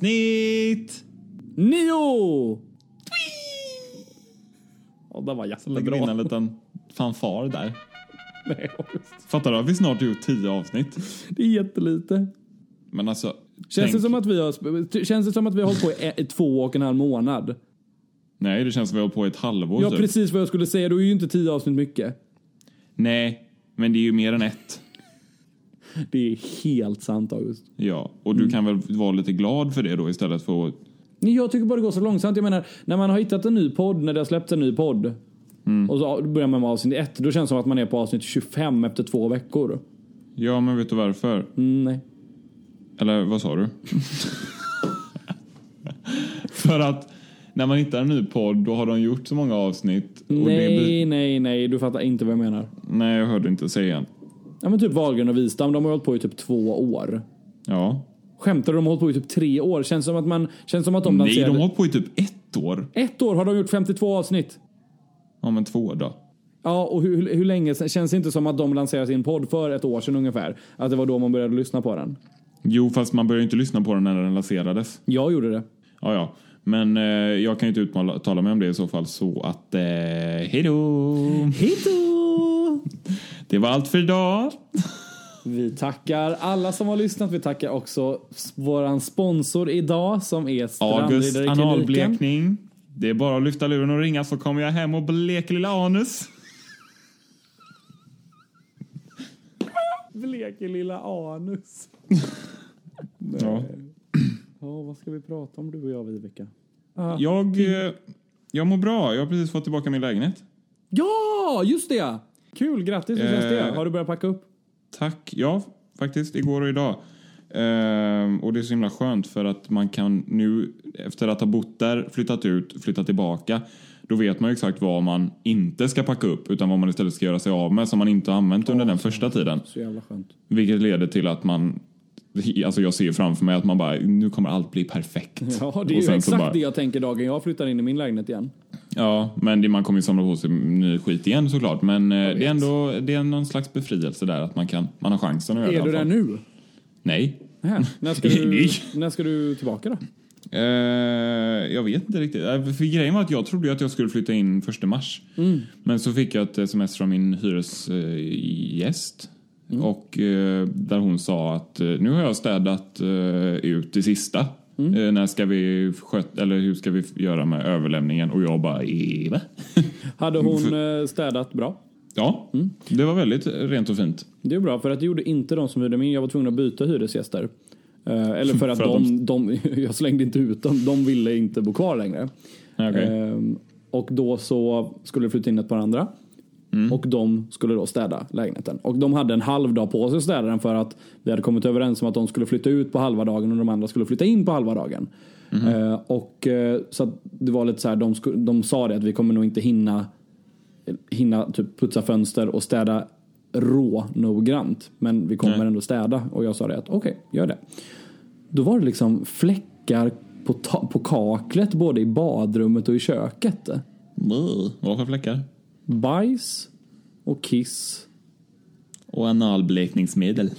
Avsnitt! Nio! Ja, det var Lägger in jättebra. en liten fanfar där. Nej, Fattar du att vi snart har gjort tio avsnitt? det är jättelite. Men alltså... Känns tänk- det, som att vi har, känns det som att vi har hållit på i, i två och en halv månad? Nej, det känns som vi har hållit på i ett halvår Ja, typ. precis vad jag skulle säga. Då är ju inte tio avsnitt mycket. Nej, men det är ju mer än ett. Det är helt sant, August. Ja, och du kan väl vara lite glad för det då istället för att... Jag tycker bara det går så långsamt. Jag menar, när man har hittat en ny podd, när det har släppts en ny podd och så börjar man med avsnitt ett, då känns det som att man är på avsnitt 25 efter två veckor. Ja, men vet du varför? Mm, nej. Eller vad sa du? för att när man hittar en ny podd, då har de gjort så många avsnitt. Nej, blir... nej, nej. Du fattar inte vad jag menar. Nej, jag hörde inte säga. Ja men typ Wahlgren och Wistam, de har hållit på i typ två år. Ja. Skämtar du? De har hållit på i typ tre år. Känns som att man... Känns som att de Nej, lanserade... de har hållit på i typ ett år. Ett år har de gjort 52 avsnitt. Ja, men två då. Ja, och hur, hur länge sen? Känns det inte som att de lanserade sin podd för ett år sedan ungefär? Att det var då man började lyssna på den. Jo, fast man började inte lyssna på den när den lanserades. Jag gjorde det. Ja, ja. Men eh, jag kan ju inte uttala mig om det i så fall så att eh, hej då! Hejdå! Det var allt för idag. Vi tackar alla som har lyssnat. Vi tackar också våran sponsor idag som är August analblekning. Det är bara att lyfta luren och ringa så kommer jag hem och bleker lilla anus. Bleker lilla anus. Ja. Ja, vad ska vi prata om du och jag Viveka? Jag, eh, jag mår bra. Jag har precis fått tillbaka min lägenhet. Ja, just det! Kul, grattis. Hur känns det? Eh. Har du börjat packa upp? Tack. Ja, faktiskt. Igår och idag. Ehm, och det är så himla skönt för att man kan nu, efter att ha bott där, flyttat ut, flyttat tillbaka, då vet man ju exakt vad man inte ska packa upp utan vad man istället ska göra sig av med som man inte har använt under den första tiden. Så jävla skönt. Vilket leder till att man, alltså jag ser framför mig att man bara, nu kommer allt bli perfekt. Ja, det är ju exakt bara- det jag tänker dagen jag flyttar in i min lägenhet igen. Ja, men man kommer ju samla på sig ny skit igen såklart. Men eh, det är ändå det är någon slags befrielse där att man kan, man har chansen att göra det. Är du där nu? Nej. När, ska du, när ska du tillbaka då? Eh, jag vet inte riktigt. Eh, För grejen var att jag trodde att jag skulle flytta in första mars. Men så fick jag ett sms från min hyresgäst. Och eh, där hon sa att nu har jag städat eh, ut det sista. Eh, när ska vi sköta, eller hur ska vi göra med överlämningen? Och jag bara, eh, va? Hade hon eh, städat bra? Ja, det var väldigt rent och fint. Det är bra, för att det gjorde inte de som hyrde min. Jag var tvungen att byta hyresgäster. Eh, eller för att, För att de, de, jag slängde inte ut dem. De ville inte bo kvar längre. Okej. Ehm, och då så skulle det flytta in ett par andra. Mm. Och de skulle då städa lägenheten. Och de hade en halv dag på sig att städa den för att vi hade kommit överens om att de skulle flytta ut på halva dagen och de andra skulle flytta in på halva dagen. Mhm. Eh, och eh, så att det var lite så här, de, de sa det att vi kommer nog inte hinna hinna typ putsa fönster och städa rå noggrant. Men vi kommer Nej. ändå städa. Och jag sa det att okej, gör det. Då var det liksom fläckar på, på kaklet både i badrummet och i köket. Buh. Vad för fläckar? Bajs och kiss Och analblekningsmedel.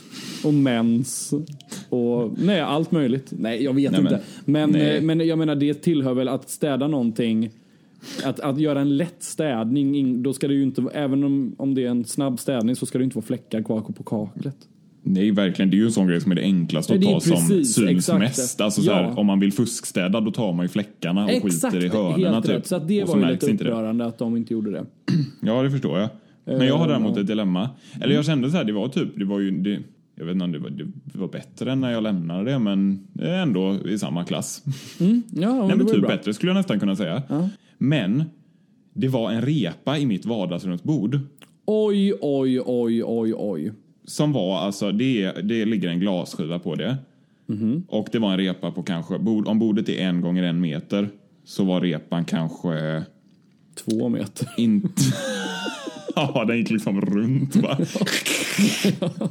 och mens och nej, allt möjligt. Nej, jag vet Nej, inte. Men, men jag menar, det tillhör väl att städa någonting. Att, att göra en lätt städning, in- då ska det ju inte, även om, om det är en snabb städning så ska det inte vara fläckar kvar på kaklet. Nej, verkligen. Det är ju en sån grej som är det enklaste att ta som syns mest. Alltså, Ja. så här, om man vill fuskstäda då tar man ju fläckarna och Exakt, skiter i hörnorna. helt typ. rätt. Så att det Och var ju lite det. upprörande att de inte gjorde det. Ja, det förstår jag. Men jag har Eh, däremot ja. ett dilemma. Eller jag kände så här, det var typ, det var ju, det, jag vet inte om det var, det var bättre än när jag lämnade det, men ändå i samma klass. Ja, Nej, men typ bra. bättre skulle jag nästan kunna säga. Men det var en repa i mitt vardagsrumsbord. Oj, oj, oj, oj, oj. Som var alltså, det, det ligger en glasskiva på det. Mhm. Och det var en repa på kanske, om bordet är en gånger en meter så var repan kanske Två meter. Inte... ja, den gick liksom runt va?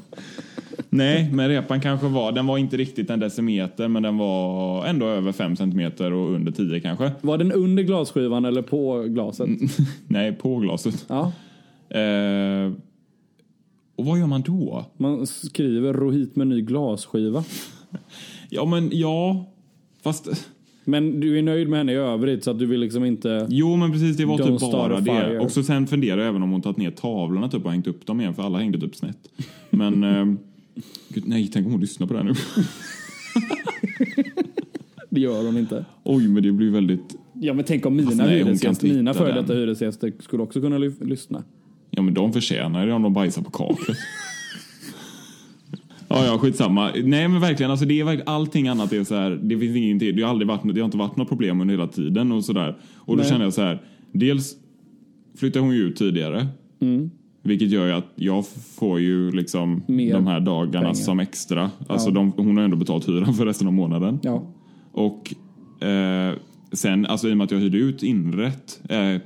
Nej, men repan kanske var, den var inte riktigt en decimeter men den var ändå över 5 centimeter och under 10 kanske. Var den under glasskivan eller på glaset? Nej, på glaset. Ja. Eh, och vad gör man då? Man skriver ro hit med ny glasskiva. Ja, men ja, fast... Men du är nöjd med henne i övrigt så att du vill liksom inte... Jo, men precis, det var Don't typ bara det. Och så sen funderar jag även om hon tagit ner tavlorna typ och hängt upp dem igen, för alla hängde typ snett. Men... eh, gud, nej, tänk om hon lyssnar på det här nu. Det gör de inte. Oj, men det blir väldigt... Ja men tänk om mina Fast nej, hon hyresgäster, mina före detta hyresgäster skulle också kunna ly- lyssna. Ja, men de förtjänar det om de bajsar på kaklet. Ja, ja, skitsamma. Nej, men verkligen, alltså det är verkligen, allting annat är så här, det finns ingenting, det har aldrig varit, det har inte varit något problem under hela tiden och sådär. Och då Nej. känner jag så här, dels flyttar hon ju ut tidigare. Vilket gör ju att jag får ju liksom Mer de här dagarna pengar. som extra. Alltså Ja. de, hon har ändå betalt hyran för resten av månaden. Ja. Och eh, sen, alltså i och med att jag hyrde ut inrätt, eh,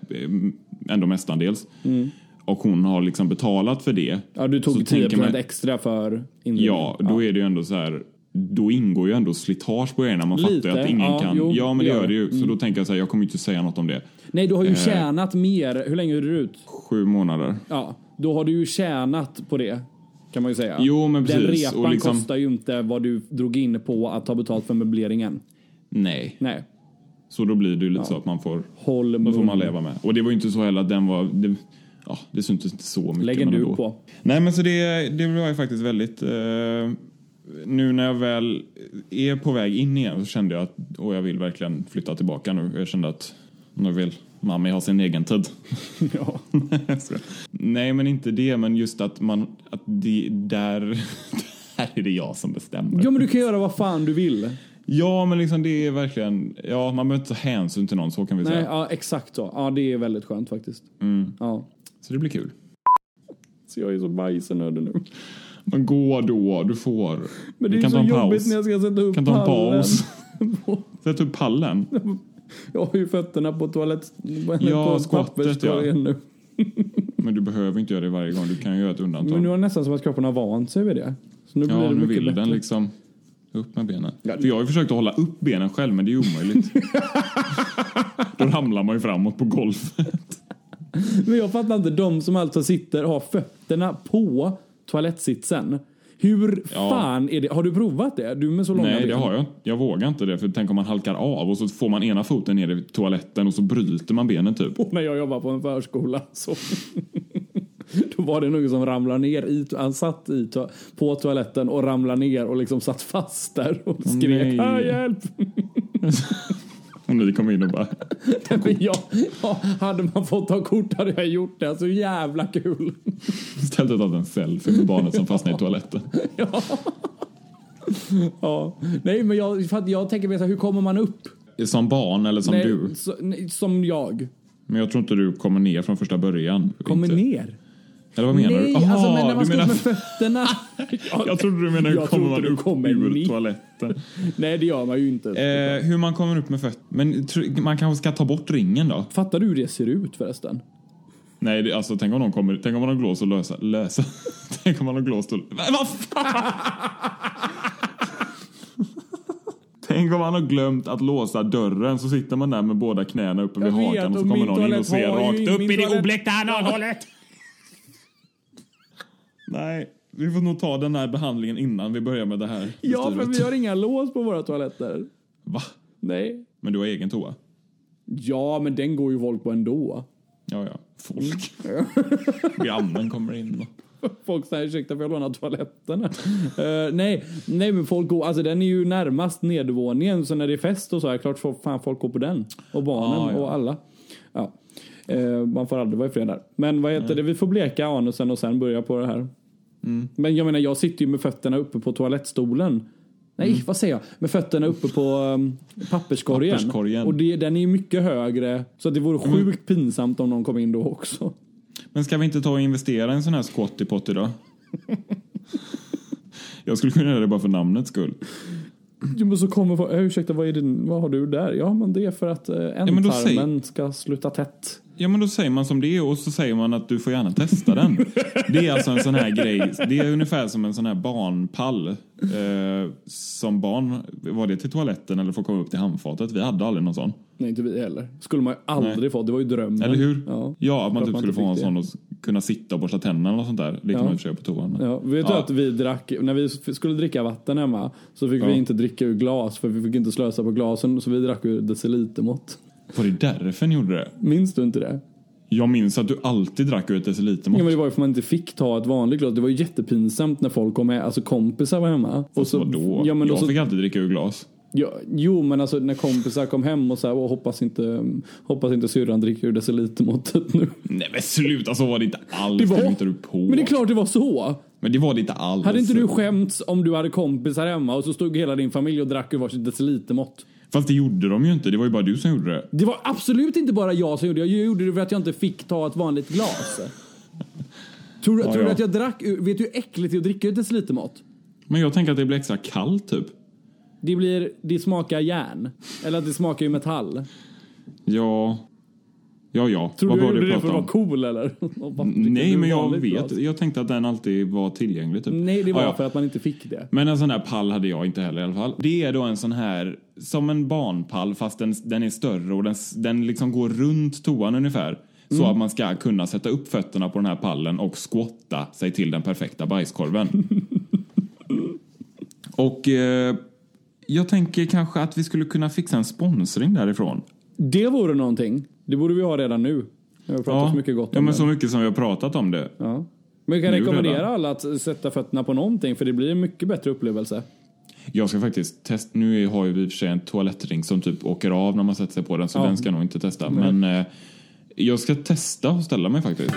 ändå mestadels. Och hon har liksom betalat för det. Mm. Ja du tog tänker 10% man- extra för inredning. Ja, då är det ju ändå så här. Då ingår ju ändå slitage på grejerna. Man Lite, fattar ju att ingen ja, kan. jo, ja, men det gör det ju. Så då tänker jag så här, jag kommer inte säga något om det. Nej du har ju Eh. tjänat mer. Hur länge är du ut? Sju månader. Ja, då har du ju tjänat på det. Kan man ju säga. Jo, men Den precis. repan Och liksom- kostar ju inte vad du drog in på att ta betalt för möbleringen. Nej. Nej. Så då blir det ju lite så att man får, Håll då får man leva med. Och det var ju inte så heller att den var... Det, ja, det syntes inte så mycket. Lägg en men du ändå. på. Nej, men så det, det var ju faktiskt väldigt... Eh, nu när jag väl är på väg in igen så kände jag att och jag vill verkligen flytta tillbaka nu. Jag kände att nu vill mamma ha sin egen tid. Ja. Nej, men inte det. Men just att man... Att det, där, där är det jag som bestämmer. ja men du kan göra vad fan du vill. Ja, men liksom det är verkligen... Ja, man behöver inte ta hänsyn till någon, så kan vi Nej, säga. ja exakt så. Ja det är väldigt skönt faktiskt. Mm. Ja. Så det blir kul. Så jag är så bajsnödig nu. Men gå då, du får. Men det är kan så ta en jobbigt paus. när jag ska sätta upp kan ta en pallen. paus. Sätt upp pallen. Jag har ju fötterna på toalett... Ja, skottet, papperskorgen nu. Men du behöver inte göra det varje gång. Du kan göra ett undantag. Men nu är det nästan som att kroppen har vant sig vid det. Så nu blir ja, det nu vill bättre. den liksom upp med benen. Ja, För jag har ju försökt att hålla upp benen själv, men det är omöjligt. Då ramlar man ju framåt på golvet. Men jag fattar inte de som alltså sitter har fötterna på toalettsitsen. Hur Ja. fan är det? Har du provat det? Du med så långa Nej, ben. det har jag Jag vågar inte det, för tänk om man halkar av och så får man ena foten ner i toaletten och så bryter man benen typ. Och när jag jobbade på en förskola så då var det någon som ramlade ner i, han satt i, på toaletten och ramlade ner och liksom satt fast där och skrek nej. "Ah, hjälp. Och ni kom in och bara... Men jag, ja, hade man fått ta kort hade jag gjort det. Så jävla kul. Ställt tagit en selfie med barnet som fastnade i toaletten. Ja. ja. Nej men jag, för jag tänker mig så här, hur kommer man upp? Som barn eller som nej, du. Så, nej, som jag. Men jag tror inte du kommer ner från första början. Kommer inte. ner? Eller vad menar nej, du? Aha, alltså men när man ska menar... med fötterna. Ja, Jag trodde du menade hur kommer man upp kommer ur toaletten. Nej det gör man ju inte. Eh, hur man kommer upp med fötterna. Men man kanske ska ta bort ringen då? Fattar du hur det ser ut förresten? Nej, det, alltså tänk om någon kommer, tänk om man har glåst och lösa, lösa. tänk om man har glåst och... Va- Vad fan? Tänk om man har glömt att låsa dörren så sitter man där med båda knäna uppe vid hakan och så kommer någon in och ser rakt upp i det obläckta analhålet. Nej, vi får nog ta den här behandlingen innan vi börjar med det här. Ja, för vi har inga lås på våra toaletter. Va? Nej. Men du har egen toa? Ja, men den går ju folk på ändå. Ja, ja. Folk. Grannen kommer in och... Folk säger ursäkta får jag låna toaletten? Eh, nej, nej men folk går, alltså den är ju närmast nedervåningen så när det är fest och så är klart får fan folk går på den. Och barnen Ah, ja. och alla. Ja. Eh, man får aldrig vara ifred där. Men vad heter det, vi får bleka anusen och sen börja på det här. Mm. Men jag menar jag sitter ju med fötterna uppe på toalettstolen. Nej, Mm. vad säger jag? Med fötterna uppe på um, papperskorgen. Papperskorgen. Mm. Och det, den är ju mycket högre. Så det vore sjukt pinsamt om någon kom in då också. Men ska vi inte ta och investera i en sån här squatty potty då? Jag skulle kunna göra det bara för namnets skull. Jo, men så kommer, ursäkta vad, är det, vad har du där? Ja men det är för att eh, ändtarmen ska sluta tätt. Ja, men då säger man som det är och så säger man att du får gärna testa den. Det är alltså en sån här grej. Det är ungefär som en sån här barnpall. Eh, som barn, var det till toaletten eller att komma upp till handfatet? Vi hade aldrig någon sån. Nej, inte vi heller. Skulle man ju aldrig Nej. fått. Det var ju drömmen. Eller hur? Ja. Ja, att man typ att skulle få en sån och kunna sitta och borsta tänderna och sånt där. Det kan Ja. man i och för sig göra på toan. Ja, vet du Ja. att vi drack, när vi skulle dricka vatten hemma så fick Ja. vi inte dricka ur glas för vi fick inte slösa på glasen så vi drack ur decilitermått. Var det därför ni gjorde det? Minns du inte det? Jag minns att du alltid drack ur ett decilitermått. Ja, men det var ju för man inte fick ta ett vanligt glas. Det var ju jättepinsamt när folk kom med, alltså kompisar var hemma. Och så, Vadå? ja, men jag så, fick alltid dricka ur glas. ja, jo, men alltså när kompisar kom hem och så här, "Åh, hoppas inte, hoppas inte syrran dricker ur decilitermåttet nu. Nej men sluta, så var det inte alls. Det var- hittar du på. Men det är klart det var så. Men det var det inte alls. Hade inte du skämts om du hade kompisar hemma och så stod hela din familj och drack ur varsitt decilitermått? Fast det gjorde de ju inte. Det var ju bara du som gjorde det. Det var absolut inte bara jag som gjorde det. Jag gjorde det för att jag inte fick ta ett vanligt glas. Tror, du- Ja, tror du ja. att jag drack Vet du hur äckligt det är att dricka ett decilitermått? Men jag tänker att det blir extra kallt typ. Det, blir, det smakar järn. Eller att det smakar ju metall. Ja. Ja, ja. Tror Vad du jag var gjorde det för att vara cool eller? Nej, men jag vet. glas. Jag tänkte att den alltid var tillgänglig typ. Nej, det var Ja, ja. för att man inte fick det. Men en sån här pall hade jag inte heller i alla fall. Det är då en sån här, som en barnpall fast den, den är större och den, den liksom går runt toan ungefär. Så Mm. att man ska kunna sätta upp fötterna på den här pallen och skotta sig till den perfekta bajskorven. och eh, jag tänker kanske att vi skulle kunna fixa en sponsring därifrån. Det vore någonting. Det borde vi ha redan nu. Jag har pratat så mycket gott ja, om men det. så mycket som vi har pratat om det. Ja. Men jag kan Nu rekommendera redan. alla att sätta fötterna på någonting för det blir en mycket bättre upplevelse. Jag ska faktiskt testa, nu har ju vi i och för sig en toalettring som typ åker av när man sätter sig på den så Ja. den ska jag nog inte testa. Men eh, jag ska testa och ställa mig faktiskt.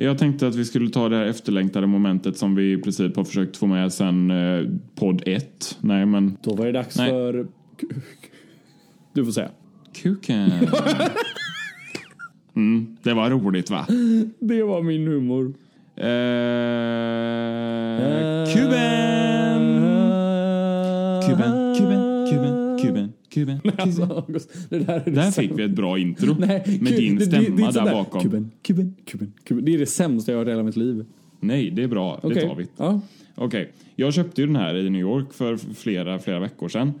Jag tänkte att vi skulle ta det här efterlängtade momentet som vi i princip har försökt få med sen eh, podd 1. Nej men Då var det dags Nej. för... Du får säga. kuken. Mm, det var roligt va? Det var min humor. Eh, kuben! Kuben. Alltså, det där är det Där fick vi ett bra intro. Nej, med din Det- det- stämma det är ett sånt där bakom. Kuben, kuben, kuben, kuben. Det är det sämsta jag har hört i hela mitt liv. Nej, det är bra. Det Okej. tar vi. Ja. Okej, jag köpte ju den här i New York för flera, flera veckor sedan.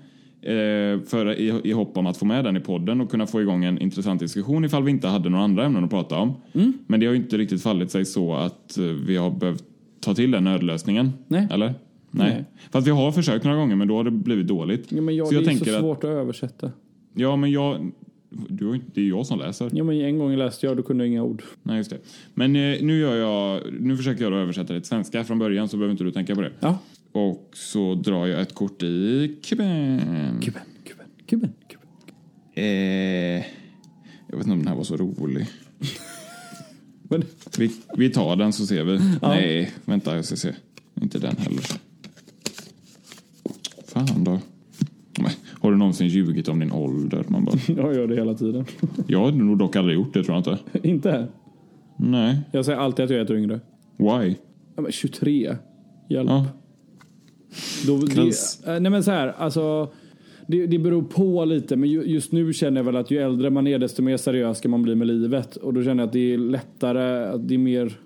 Eh, för i, i hopp om att få med den i podden och kunna få igång en intressant diskussion ifall vi inte hade några andra ämnen att prata om. Mm. Men det har ju inte riktigt fallit sig så att eh, vi har behövt ta till den nödlösningen. Nej. Eller? Nej. Nej. Fast vi har försökt några gånger men då har det blivit dåligt. ja men jag, så jag det är så svårt att översätta. ja men jag, du, det är ju jag som läser. Ja men en gång läste jag då kunde jag inga ord. Nej, just det. Men eh, nu, gör jag, nu försöker jag översätta det till svenska från början så behöver inte du tänka på det. Ja. Och så drar jag ett kort i kuben. Kuben, kuben, kuben, kuben. Eh, jag vet inte om den här var så rolig. Vi, vi tar den så ser vi. Nej, vänta jag ska se. Inte den heller. Fan då. Har du någonsin ljugit om din ålder? Man bara, jag gör det hela tiden. jag har nog dock aldrig gjort det tror jag inte. inte här. Nej. Jag säger alltid att jag är ett yngre. Why? Ja, men 23. Hjälp. Ja. Då, det, eh, nej men så här, alltså. Det, det beror på lite, men ju, just nu känner jag väl att ju äldre man är desto mer seriös ska man bli med livet. Och då känner jag att det är lättare, att det är mer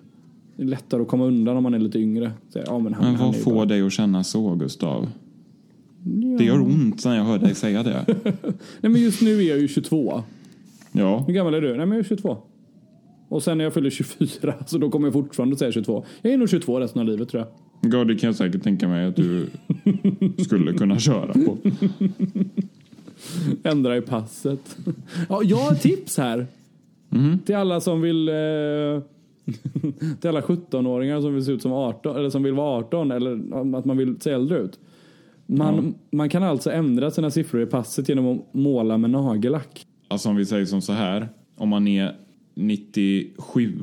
det är lättare att komma undan om man är lite yngre. Så, ja, men han, Men han vad är får bara- dig att känna så, Gustav? Ja. Det gör ont när jag hör dig säga det. Nej men just nu är jag ju 22. Ja. Hur gammal är du? Nej men jag är 22. Och sen när jag fyller 24, så då kommer jag fortfarande säga 22. Jag är nog 22 resten av livet tror jag. Ja, det kan jag säkert tänka mig att du skulle kunna köra på. Ändra i passet. Ja, jag har tips här. Till alla som vill... Eh, till alla 17-åringar som vill se ut som 18 eller som vill vara 18 eller att man vill se äldre ut. Man, man kan alltså ändra sina siffror i passet genom att måla med nagellack. Alltså om vi säger som så här. Om man är 97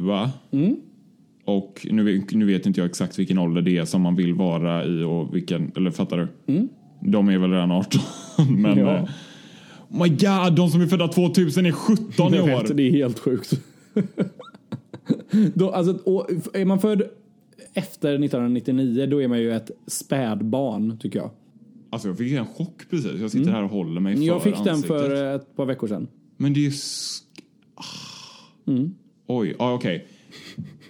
och nu, vet- nu vet inte jag exakt vilken ålder det är som man vill vara i och vilken, eller fattar du? De är väl redan 18. Men Ja. eh, oh my god, de som är födda 2000 är 17 i år. vet, det är helt sjukt. då, alltså, är man född efter 1999 då är man ju ett spädbarn tycker jag. Alltså jag fick en chock precis. Jag sitter här och håller mig för Mm. Jag fick den ansiktet. för ett par veckor sedan. Men det är Ah. Mm. Oj, ja okej.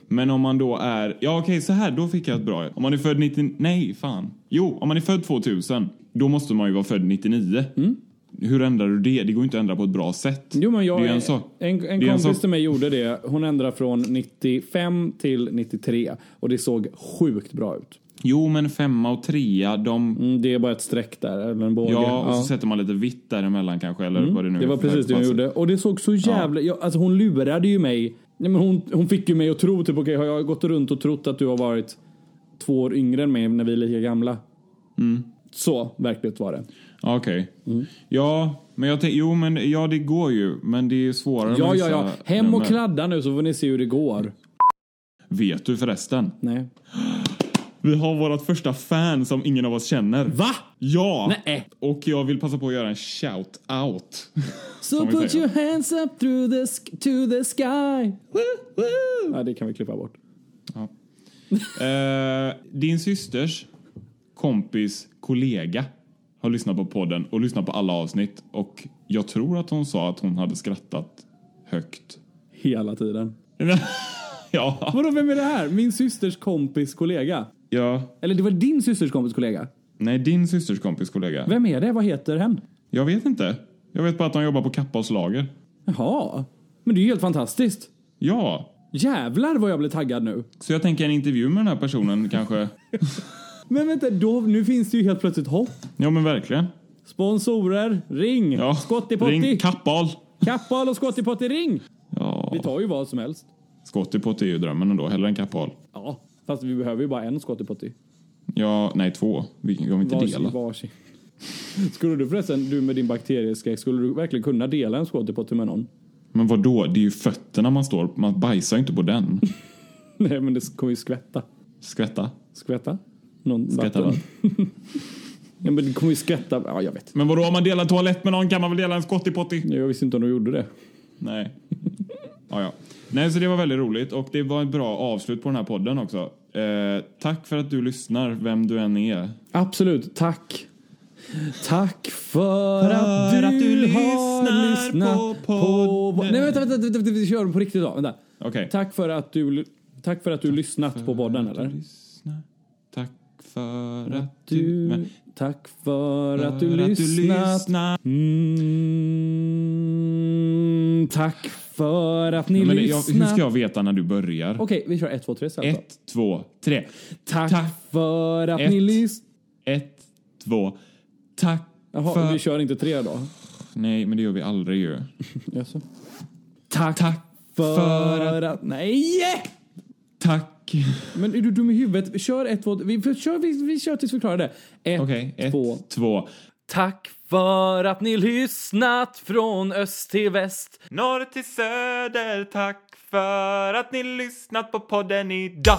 Men om man då är... Ja okej, så här, då fick jag ett bra. Om man är född 90... Nej, fan. Jo, om man är född 2000, då måste man ju vara född 99. Hur ändrar du det? Det går ju inte att ändra på ett bra sätt. Mm. Jo, men jag, det är en, en sak. en, en en kompis sak- till mig gjorde det. Hon ändrade från 95 till 93 och det såg sjukt bra ut. Jo, men femma och trea, de... Mm, det är bara ett streck där, eller en båge. Ja, och så sätter man lite vitt däremellan kanske, eller vad det nu Det var precis det hon gjorde. Och det såg så jävla... Ja. alltså hon lurade ju mig. Nej, men hon, hon fick ju mig att tro, typ okej, har jag gått runt och trott att du har varit två år yngre än mig när vi är lika gamla? Mm. Så verkligt var det. Ja, Okej. Mm. Ja, men jag tänker... Jo, men ja, det går ju. Men det är svårare Ja, ja, ja. Hem och kladda nu så får ni se hur det går. Vet du förresten? Nej. Vi har vårt första fan som ingen av oss känner. Va? Ja! Nej. Och jag vill passa på att göra en shout-out. So put säger. your hands up through the sk- to the sky. Woo, woo. Ja, det kan vi klippa bort. Eh, din systers kompis kollega har lyssnat på podden och lyssnat på alla avsnitt. Och jag tror att hon sa att hon hade skrattat högt. Hela tiden. ja. Vadå, vem är det här? Min systers kompis kollega? Ja. Eller det var din systers kompis kollega? Nej, din systers kompis kollega. Vem är det? Vad heter hen? Jag vet inte. Jag vet bara att de jobbar på Kappas lager. Jaha. Men det är ju helt fantastiskt. Ja. Jävlar vad jag blir taggad nu. Så jag tänker en intervju med den här personen kanske. Men vänta, då, nu finns det ju helt plötsligt hopp. Ja men verkligen. Sponsorer, ring! Ja. Skottipotti! Ring Kappal. Kappal och Skottipotti, ring! Ja. Vi tar ju vad som helst. Skottipotti är ju drömmen ändå, hellre än Kappal. Ja, fast vi behöver ju bara en Skottipotti. Ja, nej två. Vi kan inte Varsin, dela. varsin. Skulle du förresten, du med din bakterieskräck, skulle du verkligen kunna dela en Skottipotti med någon? Men vad då? Det är ju fötterna man står på. Man bajsar ju inte på den. Nej, men det kommer ju skvätta. Skvätta. Skvätta? Någon Skvätta vatten. ja, men det kommer ju skvätta. Ja, jag vet. Men vadå, om man delar toalett med någon kan man väl dela en skottipotti? Jag visste inte om de gjorde det. Nej. Ja, ja. Nej, så det var väldigt roligt och det var ett bra avslut på den här podden också. Eh, tack för att du lyssnar, vem du än är. Absolut, tack. Tack för, att, du att du lyssnar lyssnat på på... podden. Nej, vänta, vänta, vänta, vänta, vi kör på riktigt då. Vänta. Okej. Tack för att du, tack för att du lyssnat på podden, För eller? du. Tack för att Du, du... men- tack för att du för att lyssnat. lyssnar. Mm, tack för att ni Men det- jag, lyssnat. hur ska jag veta när du börjar? Okej, vi kör ett, två, tre då. Ett, två, tre. Tack, Tack. för att Ett. ni lyssnat. Ett, två. Tack Jaha, för... vi kör inte tre då? Nej, men det gör vi aldrig ju. Jaså? Tack, Tack för, för att... Nej! Tack. Men är du dum i huvudet? Kör ett, två... Vi, kör, vi, vi kör tills vi klarar det. Ett, Okej, ett, två... två. Tack för att ni lyssnat från öst till väst. Norr till söder, tack för att ni lyssnat på podden idag.